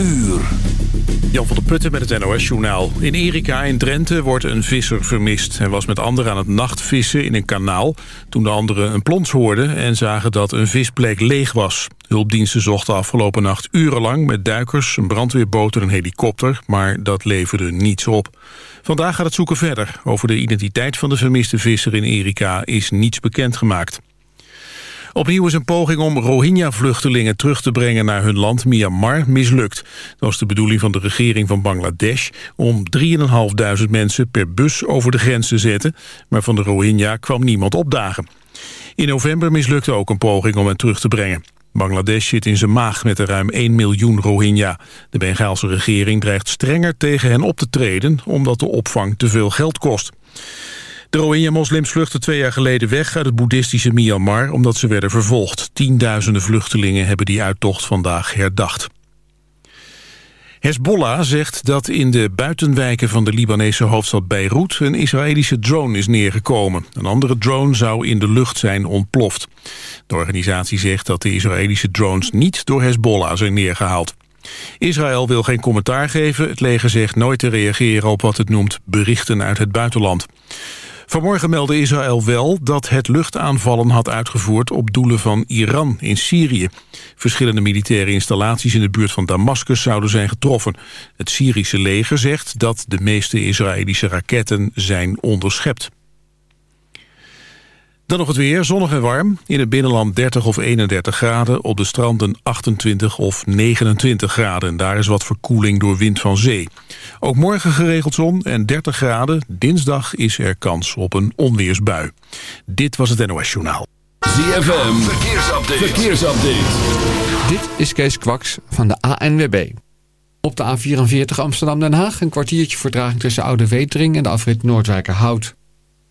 Jan van der Putten met het NOS-journaal. In Erika in Drenthe wordt een visser vermist. Hij was met anderen aan het nachtvissen in een kanaal... toen de anderen een plons hoorden en zagen dat een visplek leeg was. Hulpdiensten zochten afgelopen nacht urenlang met duikers... een brandweerboot en een helikopter, maar dat leverde niets op. Vandaag gaat het zoeken verder. Over de identiteit van de vermiste visser in Erika is niets bekendgemaakt. Opnieuw is een poging om Rohingya-vluchtelingen terug te brengen naar hun land Myanmar mislukt. Dat was de bedoeling van de regering van Bangladesh om 3.500 mensen per bus over de grens te zetten, maar van de Rohingya kwam niemand opdagen. In november mislukte ook een poging om hen terug te brengen. Bangladesh zit in zijn maag met de ruim 1 miljoen Rohingya. De Bengaalse regering dreigt strenger tegen hen op te treden... omdat de opvang te veel geld kost. De Rohingya-moslims vluchtten twee jaar geleden weg uit het boeddhistische Myanmar... omdat ze werden vervolgd. Tienduizenden vluchtelingen hebben die uittocht vandaag herdacht. Hezbollah zegt dat in de buitenwijken van de Libanese hoofdstad Beirut... een Israëlische drone is neergekomen. Een andere drone zou in de lucht zijn ontploft. De organisatie zegt dat de Israëlische drones niet door Hezbollah zijn neergehaald. Israël wil geen commentaar geven. Het leger zegt nooit te reageren op wat het noemt berichten uit het buitenland. Vanmorgen meldde Israël wel dat het luchtaanvallen had uitgevoerd op doelen van Iran in Syrië. Verschillende militaire installaties in de buurt van Damascus zouden zijn getroffen. Het Syrische leger zegt dat de meeste Israëlische raketten zijn onderschept. Dan nog het weer, zonnig en warm. In het binnenland 30 of 31 graden. Op de stranden 28 of 29 graden. Daar is wat verkoeling door wind van zee. Ook morgen geregeld zon en 30 graden. Dinsdag is er kans op een onweersbui. Dit was het NOS Journaal. ZFM, verkeersupdate. verkeersupdate. Dit is Kees Kwaks van de ANWB. Op de A44 Amsterdam-Den Haag een kwartiertje vertraging tussen Oude Wetering en de afrit Noordwijkerhout.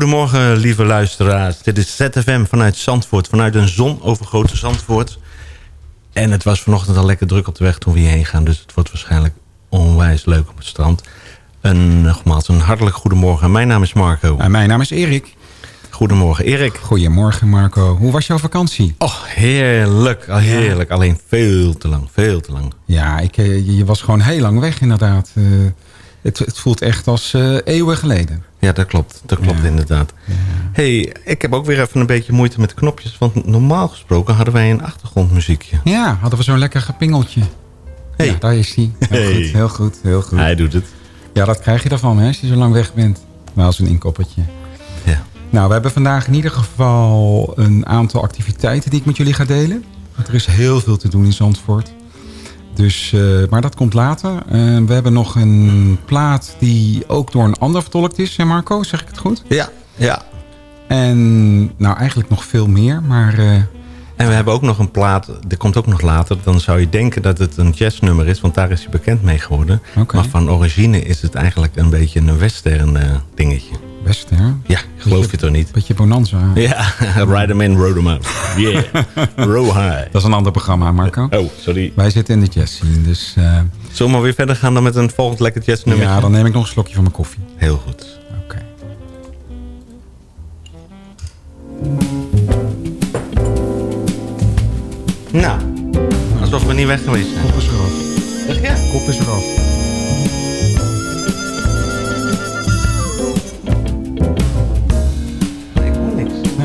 Goedemorgen lieve luisteraars. Dit is ZFM vanuit Zandvoort, vanuit een zonovergrote Zandvoort. En het was vanochtend al lekker druk op de weg toen we hierheen gaan. Dus het wordt waarschijnlijk onwijs leuk op het strand. En nogmaals, een hartelijk goedemorgen. Mijn naam is Marco. En mijn naam is Erik. Goedemorgen Erik. Goedemorgen Marco. Hoe was jouw vakantie? Oh, heerlijk. Al heerlijk. Alleen veel te lang. Veel te lang. Ja, ik, eh, je je was gewoon heel lang weg inderdaad. Eh, het, het voelt echt als eh, eeuwen geleden. Ja, dat klopt. Dat klopt Ja. inderdaad. hey, ik heb ook weer even een beetje moeite met de knopjes. Want normaal gesproken hadden wij een achtergrondmuziekje. Ja, hadden we zo'n lekker gepingeltje. Hey. Ja, daar is hij. Heel Hey. goed, heel goed, heel goed. Hij doet het. Ja, dat krijg je ervan hè, als je zo lang weg bent. Wel als een inkoppertje. Ja. Nou, we hebben vandaag in ieder geval een aantal activiteiten die ik met jullie ga delen. Want er is heel veel te doen in Zandvoort. Dus, eh, maar dat komt later. Eh, we hebben nog een plaat die ook door een ander vertolkt is, hè Marco? Zeg ik het goed? Ja, ja. En nou, eigenlijk nog veel meer. Maar eh, En we hebben ook nog een plaat, die komt ook nog later. Dan zou je denken dat het een jazznummer is, want daar is hij bekend mee geworden. Maar van origine is het eigenlijk een beetje een western dingetje. Best hè? Ja, geloof je toch niet? Beetje bonanza. Ja, ride them in, rode them out. Yeah, row high. Dat is een ander programma, Marco. Oh, sorry. Wij zitten in de jazz scene, dus... eh, Zullen we maar weer verder gaan dan met een volgend lekker jazznummer? ja, dan neem ik nog een slokje van mijn koffie. Heel goed. Oké. Nou, alsof we niet weg geweest zijn. Kop is eraf. Zeg ja. Kop is eraf.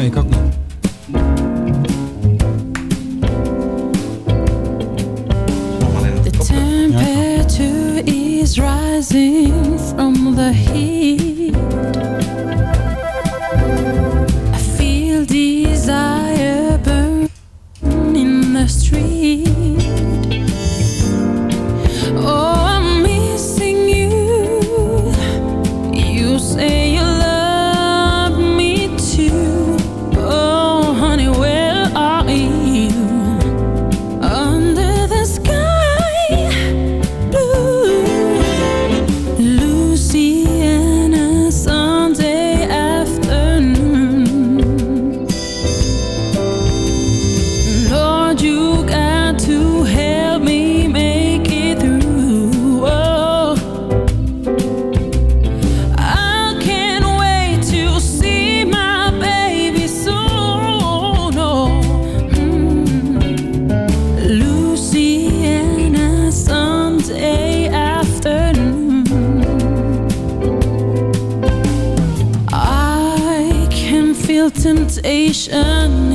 The temperature is rising from the heat. sensation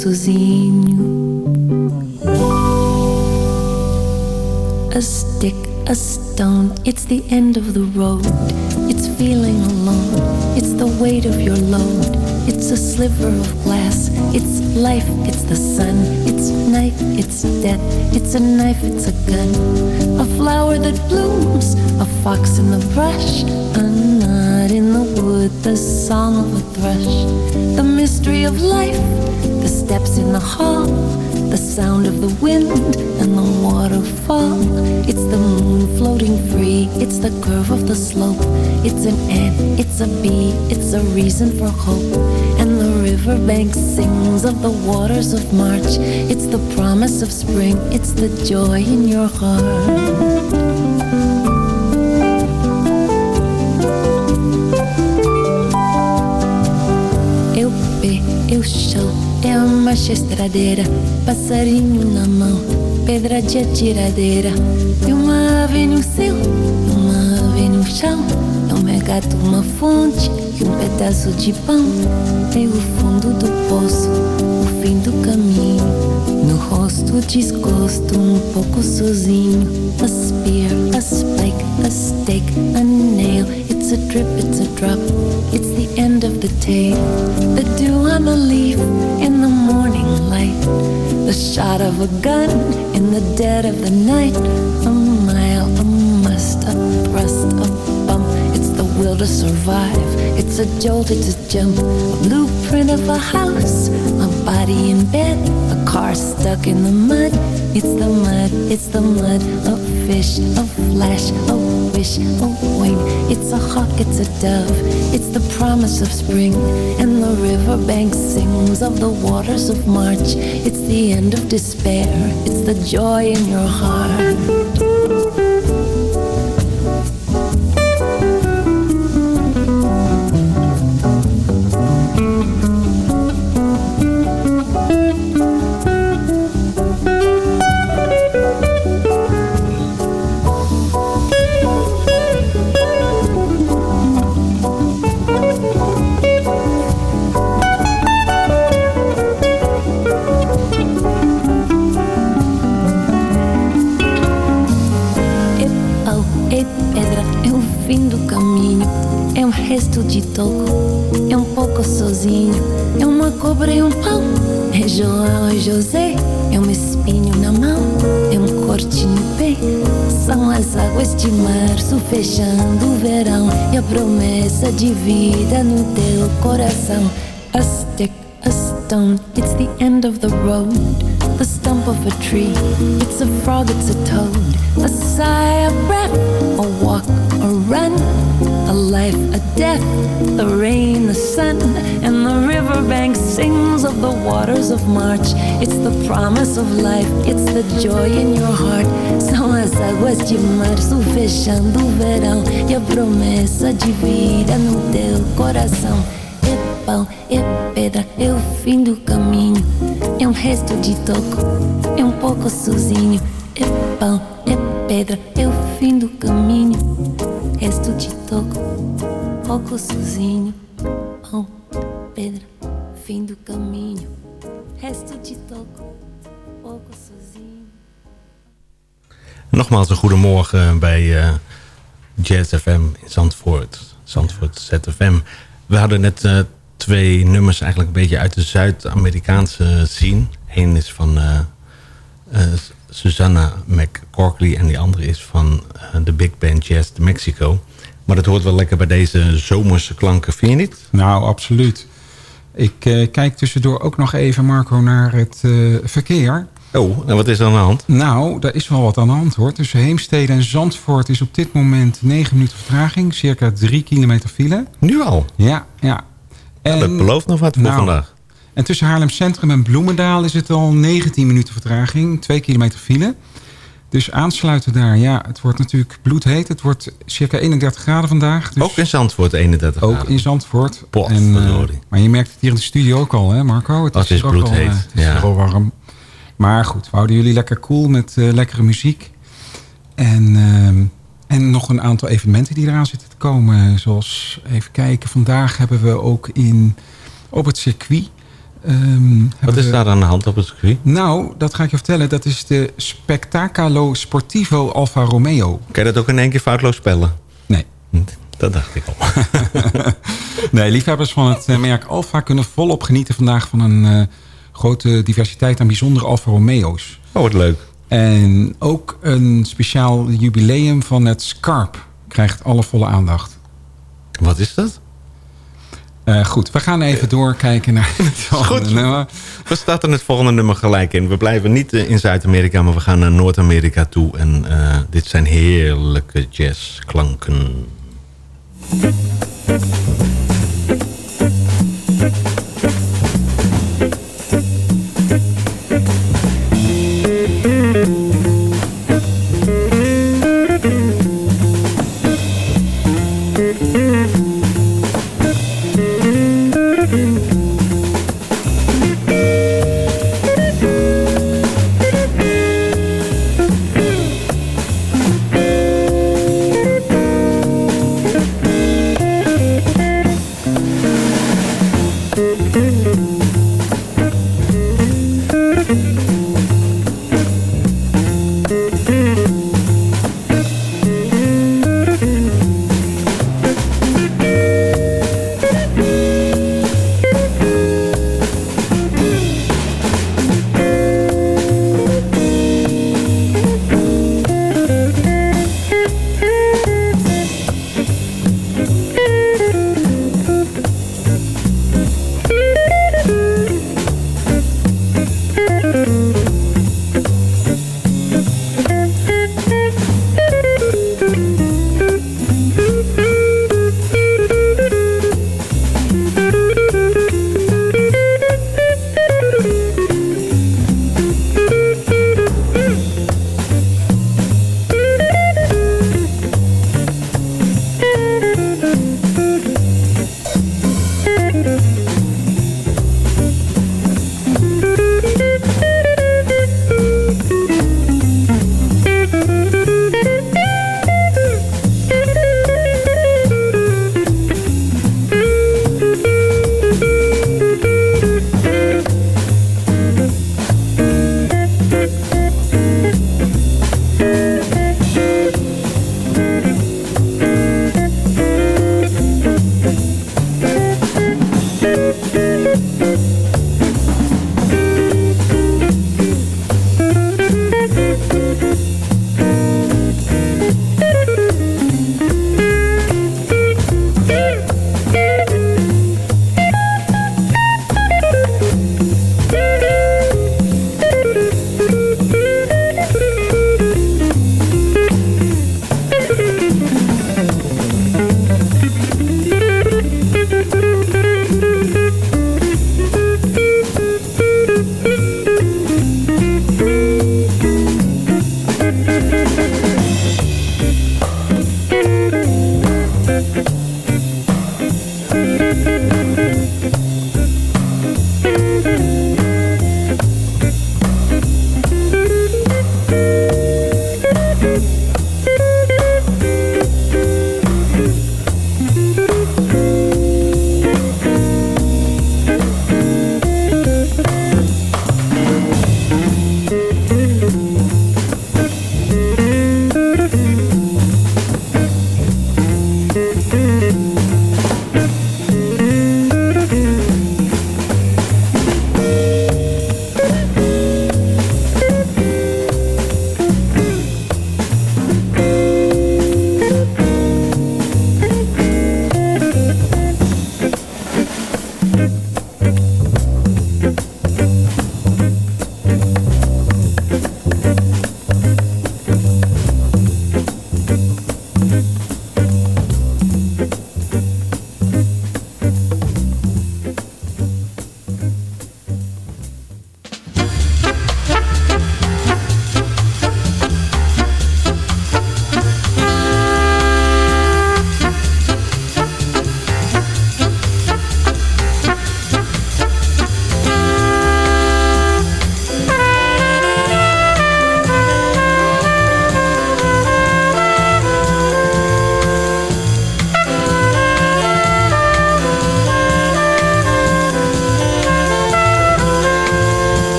sozinho. A stick, a stone, it's the end of the road. It's feeling alone, it's the weight of your load. It's a sliver of glass, it's life, it's the sun. It's night, it's death, it's a knife, it's a gun. A flower that blooms, a fox in the brush, a nut in the wood, the song of a thrush. The mystery of life, the steps in the hall, the sound of the wind and the waterfall. It's the moon floating free, it's the curve of the slope. It's an ant, it's a B, it's a reason for hope. And the riverbank sings of the waters of March. It's the promise of spring, it's the joy in your heart. A marcha estradeira, passarinho na mão, pedra de atiradeira. E uma ave no céu, e uma ave no chão, é um regato, uma fonte e um pedaço de pão. É o fundo do poço, o fim do caminho. No rosto desgosto, um pouco sozinho. A spear, a spike, a stake, a nail. It's a drip, it's a drop. It's the end of the day. The dew on a leaf in the morning light. The shot of a gun in the dead of the night. A mile, a must, a thrust, a bump. It's the will to survive. It's a jolt, it's a jump. A blueprint of a house, a body in bed, a car stuck in the mud. It's the mud, it's the mud. A fish, a flash, a wish, oh, a wing. It's a hawk, it's a dove. It's the promise of spring. And the riverbank sings of the waters of March. It's the end of despair. It's the joy in your heart. Resto de toco, é um pouco sozinho. É uma cobra e um pão, é João e José. É um espinho na mão, é um corte no pé. São as águas de março fechando o verão. E a promessa de vida no teu coração. A stick, a stone, it's the end of the road. The stump of a tree, it's a frog, it's a toad. A sigh, a breath, a walk, a run, a life, a death, the rain, the sun, and the riverbank sings of the waters of March. It's the promise of life, it's the joy in your heart. São as águas de março fechando o verão e a promessa de vida no teu coração. É pau, é pedra, é o fim do caminho, é um resto de toco, é um pouco sozinho. É pau, é pedra, é o fim do caminho, resto de toco, pouco sozinho. Pão, pedra, fim do caminho, resto de toco, pouco sozinho. Nogmaals een goedemorgen bij eh Jazz FM in Zandvoort. Zandvoort ZFM. We hadden net eh, twee nummers eigenlijk een beetje uit de Zuid-Amerikaanse scene. Eén is van eh, eh, Susanna McCorkley en die andere is van eh, de Big Band Jazz de Mexico. Maar dat hoort wel lekker bij deze zomerse klanken, vind je niet? Nou, absoluut. Ik eh, kijk tussendoor ook nog even, Marco, naar het eh, verkeer. Oh, en wat is er aan de hand? Nou, daar is wel wat aan de hand hoor. Tussen Heemstede en Zandvoort is op dit moment 9 minuten vertraging. Circa 3 kilometer file. Nu al? Ja, ja. Ja, dat belooft nog wat voor nou, vandaag. En tussen Haarlem Centrum en Bloemendaal is het al 19 minuten vertraging. 2 kilometer file. Dus aansluiten daar, ja, het wordt natuurlijk bloedheet. Het wordt circa 31 graden vandaag. Dus Ook in Zandvoort 31 ook graden. in Zandvoort. Pot, En, eh, maar je merkt het hier in de studio ook al, hè Marco? Oh, het is ook al, bloedheet, eh, het is ja. hier al warm. Maar goed, we houden jullie lekker cool met eh, lekkere muziek. En, ehm, en nog een aantal evenementen die eraan zitten te komen. Zoals, even kijken, vandaag hebben we ook in, op het circuit... ehm, Wat is we- daar aan de hand op het circuit? Nou, dat ga ik je vertellen. Dat is de Spectacolo Sportivo Alfa Romeo. Kan je dat ook in één keer foutloos spellen? Nee. Dat dacht ik al. Nee, liefhebbers van het eh, merk Alfa kunnen volop genieten vandaag van een eh, grote diversiteit aan bijzondere Alfa Romeo's. Oh, wat leuk. En ook een speciaal jubileum van het Scarp krijgt alle volle aandacht. Wat is dat? Eh, goed, we gaan even doorkijken naar het volgende Goed. nummer. We starten het volgende nummer gelijk in. We blijven niet eh, in Zuid-Amerika, maar we gaan naar Noord-Amerika toe. En eh, dit zijn heerlijke jazzklanken.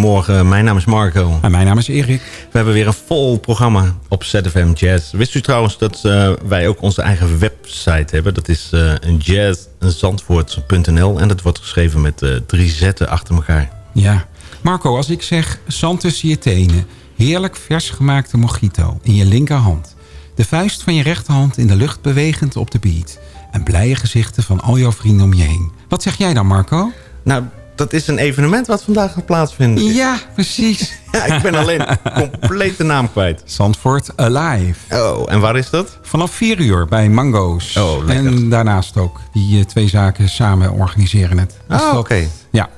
Goedemorgen. Mijn naam is Marco. En mijn naam is Erik. We hebben weer een vol programma op ZFM Jazz. Wist u trouwens dat eh, wij ook onze eigen website hebben? Dat is uh, jazzzandvoort.nl en dat wordt geschreven met uh, drie zetten achter elkaar. Ja. Marco, als ik zeg zand tussen je tenen... heerlijk vers gemaakte mojito in je linkerhand... de vuist van je rechterhand in de lucht bewegend op de beat... en blije gezichten van al jouw vrienden om je heen. Wat zeg jij dan, Marco? Nou, dat is een evenement wat vandaag gaat plaatsvinden. Ja, precies. ja, ik ben alleen compleet de naam kwijt. Zandvoort Alive. Oh, en waar is dat? Vanaf 4 uur bij Mango's. Oh, lekker. En daarnaast ook. Die uh, twee zaken samen organiseren het. Ah, oké. Okay. Ja.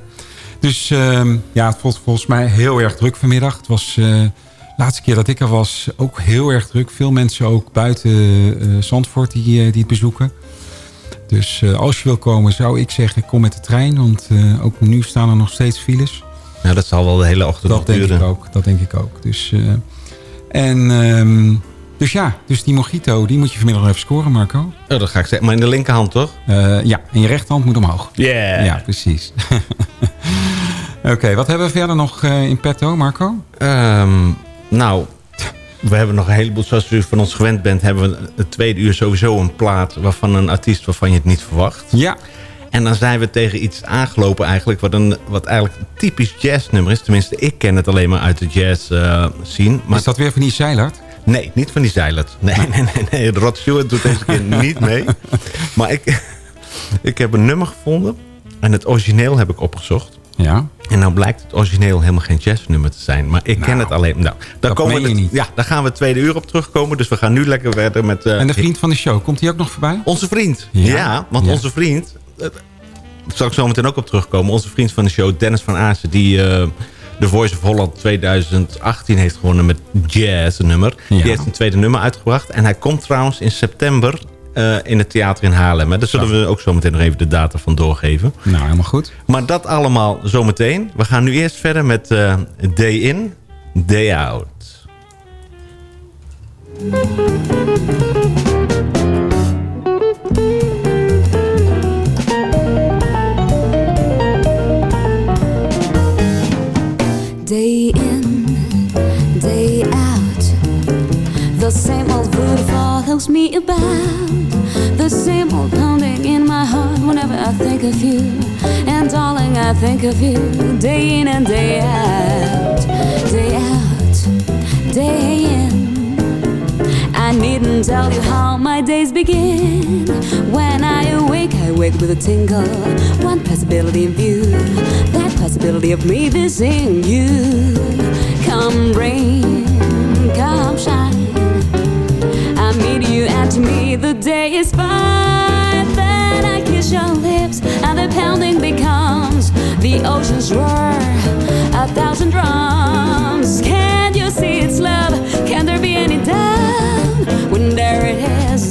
Dus uh, ja, het voelt volgens mij heel erg druk vanmiddag. Het was uh, de laatste keer dat ik er was ook heel erg druk. Veel mensen ook buiten uh, Zandvoort die, die het bezoeken. Dus uh, als je wil komen zou ik zeggen kom met de trein. Want uh, ook nu staan er nog steeds files. Ja, dat zal wel de hele ochtend dat denk duren. Ik ook, dat denk ik ook. Dus, uh, en, um, dus ja, dus die mojito die moet je vanmiddag nog even scoren Marco. Oh, dat ga ik zeggen. Maar in de linkerhand toch? ja, en je rechterhand moet omhoog. Yeah. Ja, precies. Oké, okay, wat hebben we verder nog in petto Marco? Um, nou, we hebben nog een heleboel, zoals u van ons gewend bent... hebben we het tweede uur sowieso een plaat... waarvan een artiest waarvan je het niet verwacht. Ja. En dan zijn we tegen iets aangelopen eigenlijk... wat, een, wat eigenlijk een typisch jazznummer is. Tenminste, ik ken het alleen maar uit de jazz uh, scene. Maar is dat weer van die Zeilert? Nee, niet van die Zeilert. Nee, nee, nee. nee. Rod Stewart doet deze keer niet mee. Maar ik, ik heb een nummer gevonden. En het origineel heb ik opgezocht. Ja. En nou blijkt het origineel helemaal geen jazznummer te zijn. Maar ik nou, ken het alleen. Nou, daar, komen we, niet. Ja, daar gaan we het tweede uur op terugkomen. Dus we gaan nu lekker verder met... Uh, en de vriend van de show, komt hij ook nog voorbij? Onze vriend. Ja, ja want ja. onze vriend... Daar zal ik zo meteen ook op terugkomen. Onze vriend van de show, Dennis van Aarsen... die uh, de Voice of Holland 2018 heeft gewonnen met Jazz, een nummer. Ja. Die heeft een tweede nummer uitgebracht. En hij komt trouwens in september uh, in het theater in Haarlem. Daar zullen we ook zo meteen nog even de data van doorgeven. Nou, helemaal goed. Maar dat allemaal zometeen. We gaan nu eerst verder met uh, Day In, Day Out. Day in, day out. The same old voodoo follows me about. The same old pounding in my heart whenever I think of you. And darling, I think of you day in and day out. Day out, day in. I needn't tell you how my days begin. When I awake, I wake with a tingle. One possibility in view. That possibility of me missing you. Come rain, come shine. Meet you and to me the day is fine. Then I kiss your lips and the pounding becomes the ocean's roar. A thousand drums. Can you see it's love? Can there be any doubt when there it is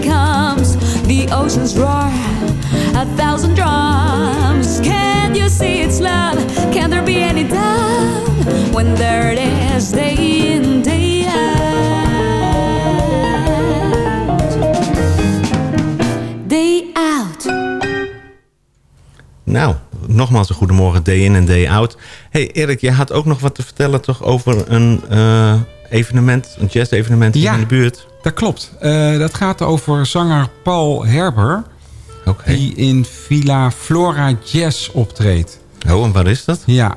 pounding becomes the ocean's roar. A thousand drums. Can't you see it's love? Can there be any doubt and there it is, day in, day out. Day out. Nou, nogmaals een goedemorgen, day in en day out. hey Erik, je had ook nog wat te vertellen toch over een eh, evenement, een jazz-evenement hier Ja. in de buurt. Dat klopt. Eh, dat gaat over zanger Paul Herber. Die in Villa Flora Jazz optreedt. Oh, en waar is dat? Ja.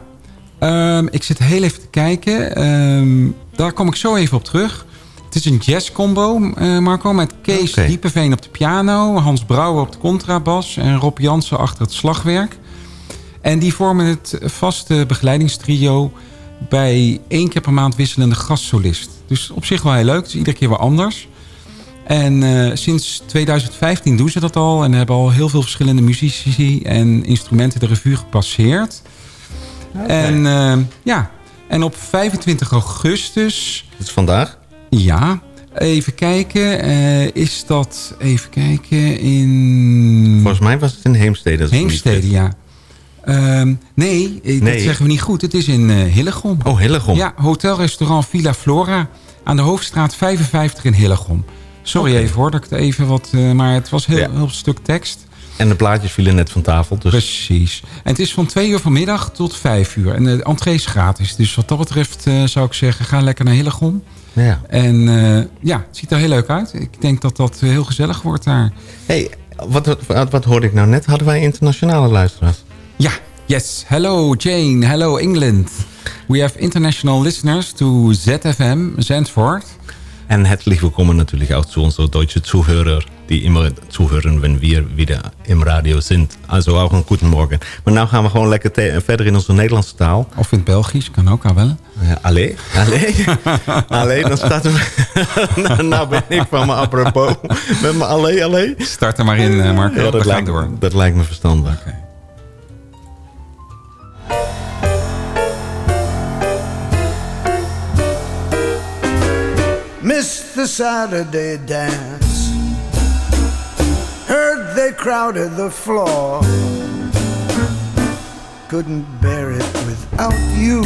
Ehm, ik zit heel even te kijken. Ehm, daar kom ik zo even op terug. Het is een jazzcombo, eh Marco, met Kees Oké. Diepeveen op de piano... Hans Brouwer op de contrabas en Rob Jansen achter het slagwerk. En die vormen het vaste begeleidingstrio... bij één keer per maand wisselende gastsolist. Dus op zich wel heel leuk. Het is iedere keer wel anders. En eh, sinds 2015 doen ze dat al... en hebben al heel veel verschillende muzici en instrumenten de revue gepasseerd... En eh, ja, en op 25 augustus... Dat is vandaag? Ja, even kijken. eh, is dat, even kijken, in... Volgens mij was het in Heemstede. Heemstede, ja. Ehm, nee, eh, Nee. dat zeggen we niet goed. Het is in eh, Hillegom. Oh, Hillegom. Ja, hotelrestaurant Villa Flora aan de Hoofdstraat 55 in Hillegom. Sorry even hoor, dat ik het even wat... eh, maar het was heel, Ja. heel stuk tekst. En de plaatjes vielen net van tafel. Dus Precies. En het is van twee uur vanmiddag tot vijf uur. En de entree is gratis. Dus wat dat betreft zou ik zeggen, ga lekker naar Hillegom. Ja. En ja, het ziet er heel leuk uit. Ik denk dat dat heel gezellig wordt daar. hey, wat, wat, wat hoorde ik nou net? Hadden wij internationale luisteraars? Yes. Hello Jane, hello England. We have international listeners to ZFM Zandvoort. En herzlich willkommen natürlich auch zu unseren deutschen Zuhörer, die immer zuhören, wenn wir wieder im Radio sind. Also auch een guten Morgen. Maar nou gaan we gewoon lekker verder in onze Nederlandse taal. Of in het Belgisch, kan ook al wel. Ja, allee, allee, allee, dan staat er... nou, ben ik van me apropos met mijn allee, allee. Start er maar in, eh, Marco. Ja, we dat, gaan lijkt, door. dat lijkt me verstandig. Missed the Saturday dance. Heard they crowded the floor. Couldn't bear it without you.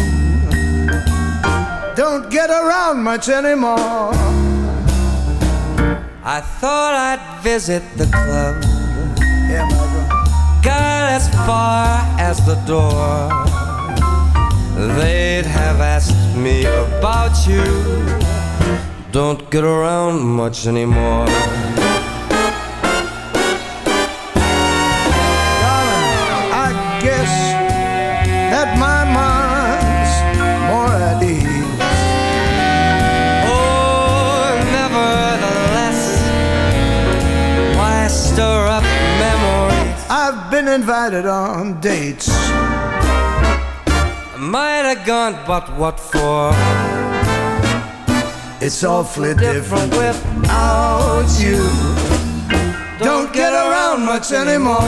Don't get around much anymore. I thought I'd visit the club. Yeah. Got as far as the door. They'd have asked me about you. Don't get around much anymore. I guess that my mind's more at ease. Oh, nevertheless, why stir up memories? I've been invited on dates. I might have gone, but what for? It's awfully different without you. Don't get around much anymore.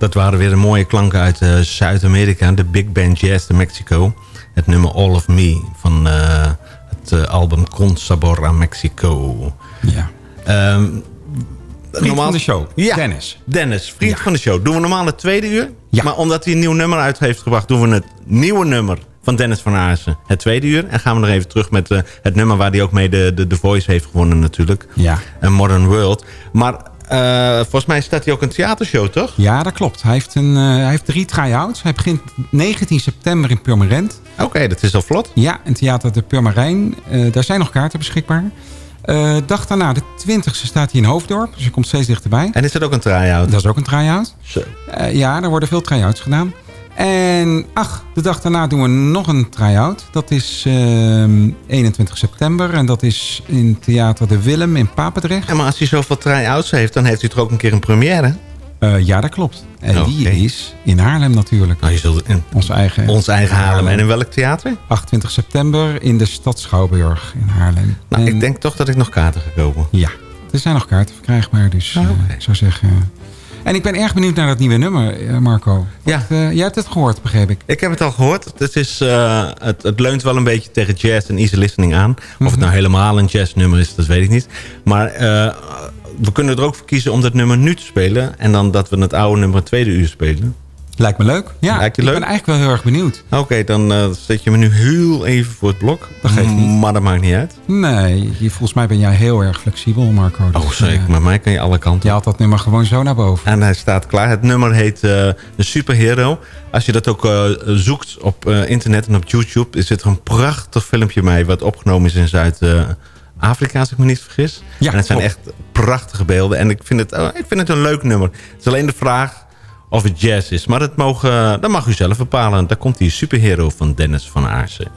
Dat waren weer de mooie klanken uit eh, Zuid-Amerika. De Big Band Jazz de Mexico. Het nummer All of Me van eh, het eh, album Con Sabor a Mexico. Ja. Ehm, Vriend van de show, Ja, Dennis. Dennis, vriend Ja. van de show. Doen we normaal het tweede uur. Ja. Maar omdat hij een nieuw nummer uit heeft gebracht... doen we het nieuwe nummer van Dennis van Aarsen het tweede uur. En gaan we nog even terug met het nummer... waar hij ook mee de, de, de Voice heeft gewonnen natuurlijk. Ja. Een Modern World. Maar eh, volgens mij staat hij ook een theatershow, toch? Ja, dat klopt. Hij heeft, een, eh, hij heeft drie try-outs. Hij begint 19 september in Purmerend. Oké, dat is al vlot. Ja, in Theater de Purmerijn. Eh, daar zijn nog kaarten beschikbaar. Dag daarna, de 20e, staat hij in Hoofddorp. Dus je komt steeds dichterbij. En is dat ook een try-out? Dat is ook een try-out. Zo. Ja, er worden veel try-outs gedaan. En ach, de dag daarna doen we nog een try-out. Dat is ehm, 21 september. En dat is in Theater de Willem in Papendrecht. Ja, maar als hij zoveel try-outs heeft, dan heeft hij toch ook een keer een première? Eh, ja, dat klopt. En die is in Haarlem natuurlijk. Nou, je zult in Ons eigen, ons eigen Haarlem. En in welk theater? 28 september in de stad Schouwburg in Haarlem. Nou, En- ik denk toch dat ik nog kaarten ga kopen. Ja, er zijn nog kaarten verkrijgbaar. Dus Ah, eh, ik zou zeggen... En ik ben erg benieuwd naar dat nieuwe nummer, eh, Marco. Ja. Eh, jij hebt het gehoord, begreep ik. Ik heb het al gehoord. Het, is, eh, het, het leunt wel een beetje tegen jazz en easy listening aan. Of Mhm. het nou helemaal een jazznummer is, dat weet ik niet. Maar we kunnen er ook voor kiezen om dat nummer nu te spelen. En dan dat we het oude nummer tweede uur spelen. Lijkt me leuk. Ja, Lijkt je ik leuk? ben eigenlijk wel heel erg benieuwd. Oké, dan eh, zet je me nu heel even voor het blok. Dat geeft niet. Maar dat maakt niet uit. Nee, je- volgens mij ben jij heel erg flexibel, Marco. Dus, Oh, zeker. eh, Met mij kan je alle kanten. je haalt dat nummer gewoon zo naar boven. En hij staat klaar. Het nummer heet eh De Superhero. Als je dat ook eh, zoekt op eh, internet en op YouTube... is er een prachtig filmpje mee... wat opgenomen is in Zuid-Afrika, als ik me niet vergis. Ja, en het zijn echt prachtige beelden. En ik vind, het, eh, ik vind het een leuk nummer. Het is alleen de vraag of het jazz is. Maar dat, mogen, dat mag u zelf bepalen. Daar komt die Superhero van Dennis van Aarsen.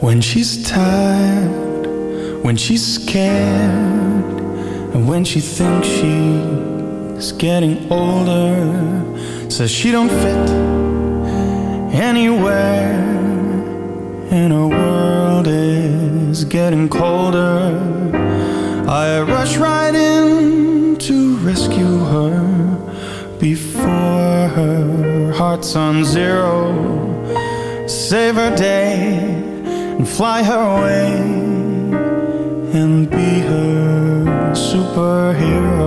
When she's tired, when she's scared, and when she thinks she's getting older, says she don't fit anywhere, and her world is getting colder. I rush right in to rescue her before her heart's on zero. Save her day and fly her away and be her superhero.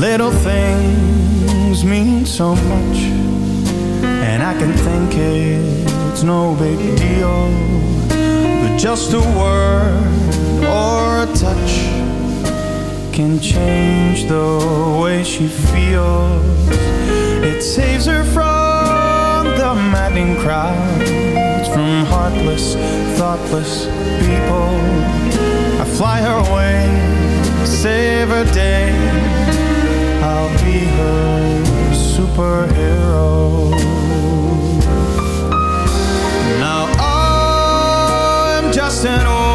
Little things mean so much, and I can think it's no big deal, but just a word or a touch can change the way she feels. It saves her from the maddening crowds, from heartless, thoughtless people. I fly her away, save her day. I'll be her superhero. Now I'm just an ordinary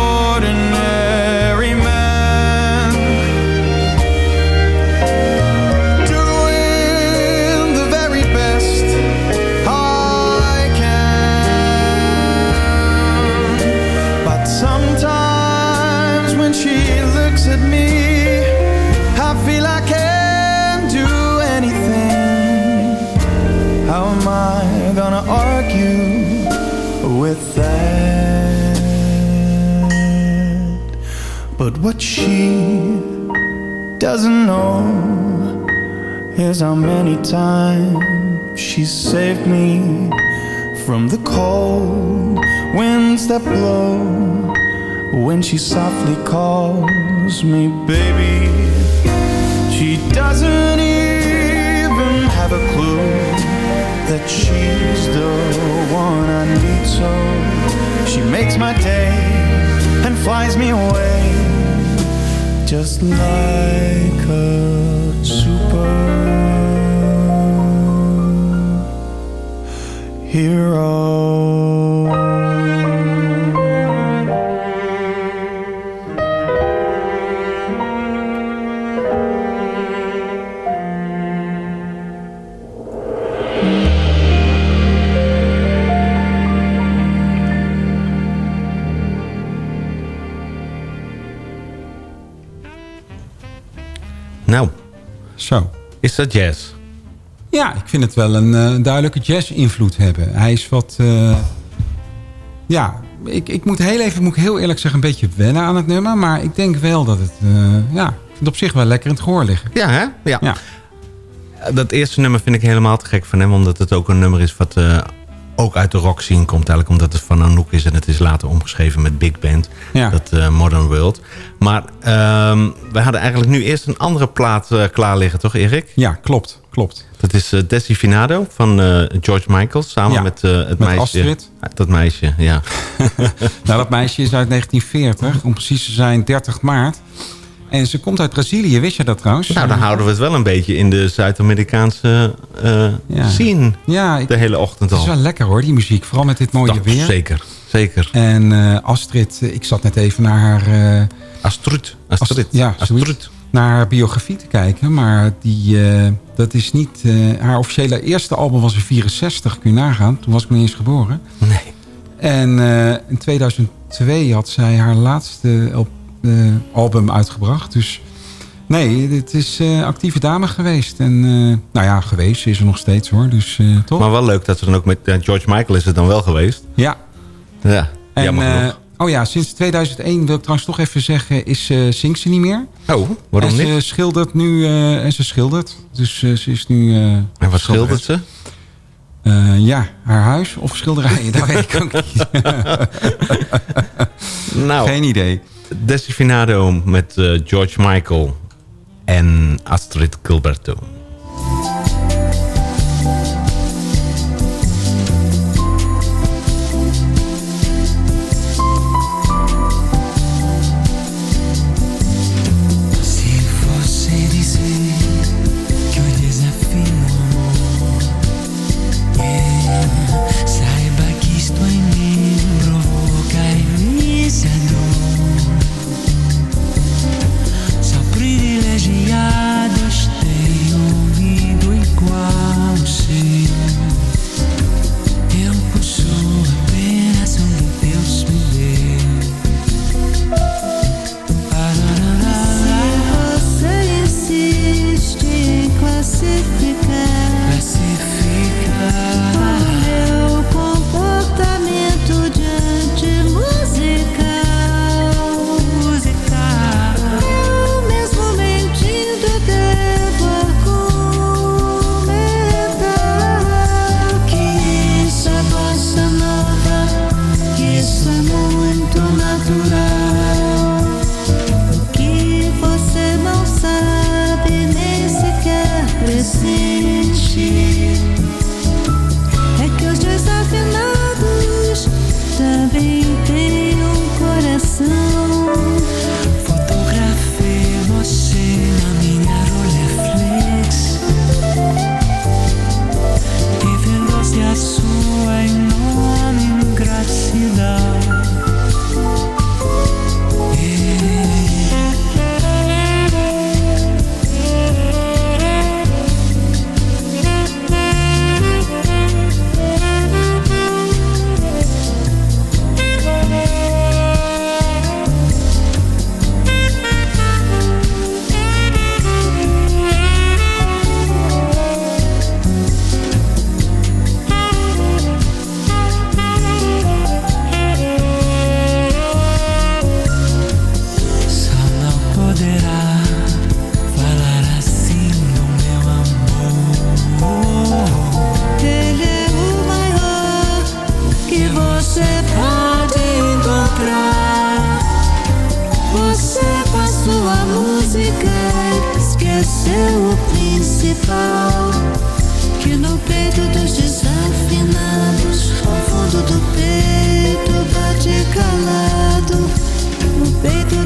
with that? But what she doesn't know is how many times she saved me from the cold winds that blow when she softly calls me baby. She doesn't even have a clue that she's makes my day and flies me away just like a super hero. Is dat jazz? Ja, ik vind het wel een eh, duidelijke jazz-invloed hebben. Hij is wat... eh, ja, ik, ik moet heel even, moet ik heel eerlijk zeggen, een beetje wennen aan het nummer. Maar ik denk wel dat het... eh, ja, het op zich wel lekker in het gehoor liggen. Ja, hè? Ja. Ja. Dat eerste nummer vind ik helemaal te gek van hem. Omdat het ook een nummer is wat ook uit de rock scene komt. Eigenlijk omdat het van Anouk is. En het is later omgeschreven met Big Band. Ja. Dat eh, Modern World. Maar ehm, we hadden eigenlijk nu eerst een andere plaat eh, klaar liggen, toch Erik? Ja, klopt. klopt. Dat is eh Desi Finado van George Michael. Samen Ja, met het met meisje. Astrid. Dat meisje, ja. Nou, dat meisje is uit 1940, om precies te zijn 30 maart. En ze komt uit Brazilië, wist je dat trouwens? Nou, dan houden we het wel een beetje in de Zuid-Amerikaanse eh Ja. scene. Ja, ik- de hele ochtend Het al. is wel lekker hoor, die muziek. Vooral met dit mooie Dat, weer. Zeker, zeker. En eh, Astrid, eh, ik zat net even naar haar... Astrid. Astrid. ja, zoiets. Naar haar biografie te kijken. Maar die, dat is niet... haar officiële eerste album was in 64, kun je nagaan. Toen was ik nog niet eens geboren. Nee. En in 2002 had zij haar laatste op- eh, album uitgebracht. Dus nee, het is eh actieve dame geweest. En eh, nou ja, geweest. Is er nog steeds hoor. Dus eh, toch? Maar wel leuk dat ze dan ook met George Michael is het dan wel geweest. Ja. Ja, En, eh, oh ja, sinds 2001 wil ik trouwens toch even zeggen, is, eh zingt ze niet meer. Oh, waarom en ze niet? schildert nu, eh, en ze schildert. Dus eh, ze is nu... eh, En wat schildert ze? Eh, ja, haar huis of schilderijen, dat weet ik ook niet. Nou, Geen idee. Desi Finado met eh, George Michael en Astrid Gilberto. Que no peito dos desafinados, ao fundo do peito bate calado. No peito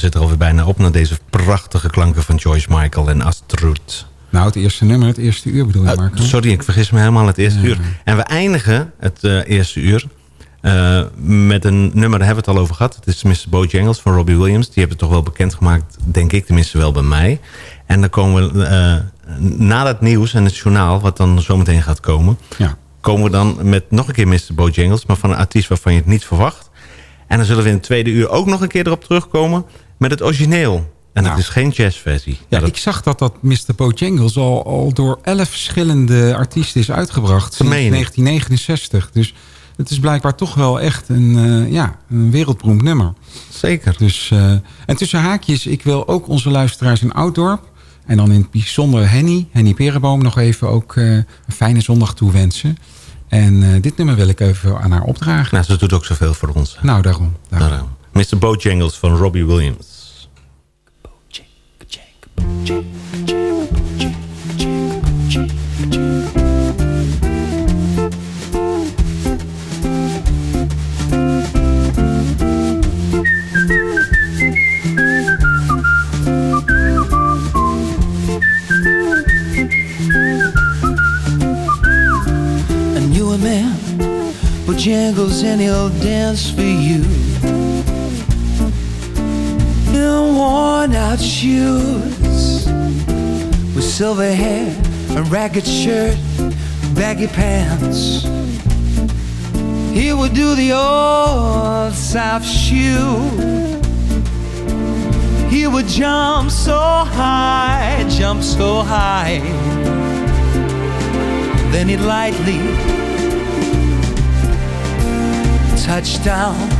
zit er alweer bijna op... naar deze prachtige klanken van George Michael en Astrid. Nou, het eerste nummer, het eerste uur bedoel je, Marco? Sorry, ik vergis me helemaal het eerste uur. En we eindigen het eh, eerste uur Eh, met een nummer, daar hebben we het al over gehad. Het is Mr. Bojangles van Robbie Williams. Die hebben het toch wel bekendgemaakt, denk ik tenminste wel bij mij. En dan komen we eh, na het nieuws en het journaal, wat dan zometeen gaat komen... Ja. komen we dan met nog een keer Mr. Bojangles... maar van een artiest waarvan je het niet verwacht. En dan zullen we in het tweede uur ook nog een keer erop terugkomen... met het origineel. En dat is geen jazzversie. Ja, ik zag dat dat Mr. Bojangles al, al door elf verschillende artiesten is uitgebracht. Sinds meen je? 1969. Dus het is blijkbaar toch wel echt een, eh, ja, een wereldberoemd nummer. Zeker. Dus, eh, en tussen haakjes, ik wil ook onze luisteraars in Ouddorp... en dan in het bijzonder Henny, Henny Perenboom... nog even ook eh, een fijne zondag toewensen. En dit nummer wil ik even aan haar opdragen. Nou, ze doet ook zoveel voor ons. Nou, daarom. Daarom. Mr. Bojangles van Robbie Williams. I knew a man Bojangles and he'll dance for you worn out shoes With silver hair, a ragged shirt, baggy pants He would do the old South shoe He would jump so high, jump so high then he'd lightly touched down.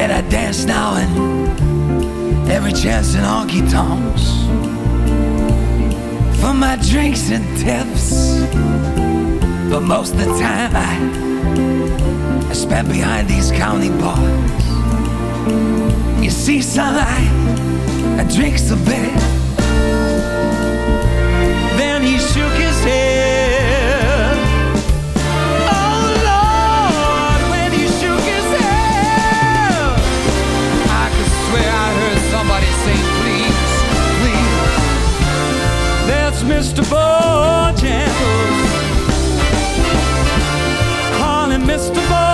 Said, I dance now and every chance in honky tonks. For my drinks and tips. But most of the time, I, I spent behind these county bars. You see, sunlight, I drinks a bit. Then he shook his head. Mr. Bojangles. Call him Mr. Bojangles.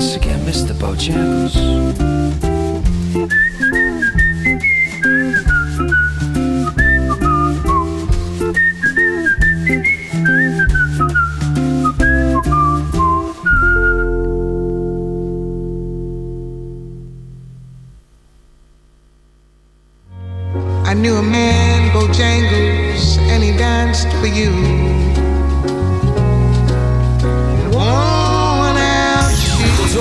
Dance again, Mr. Bojangles. I knew a man, Bojangles, and he danced for you.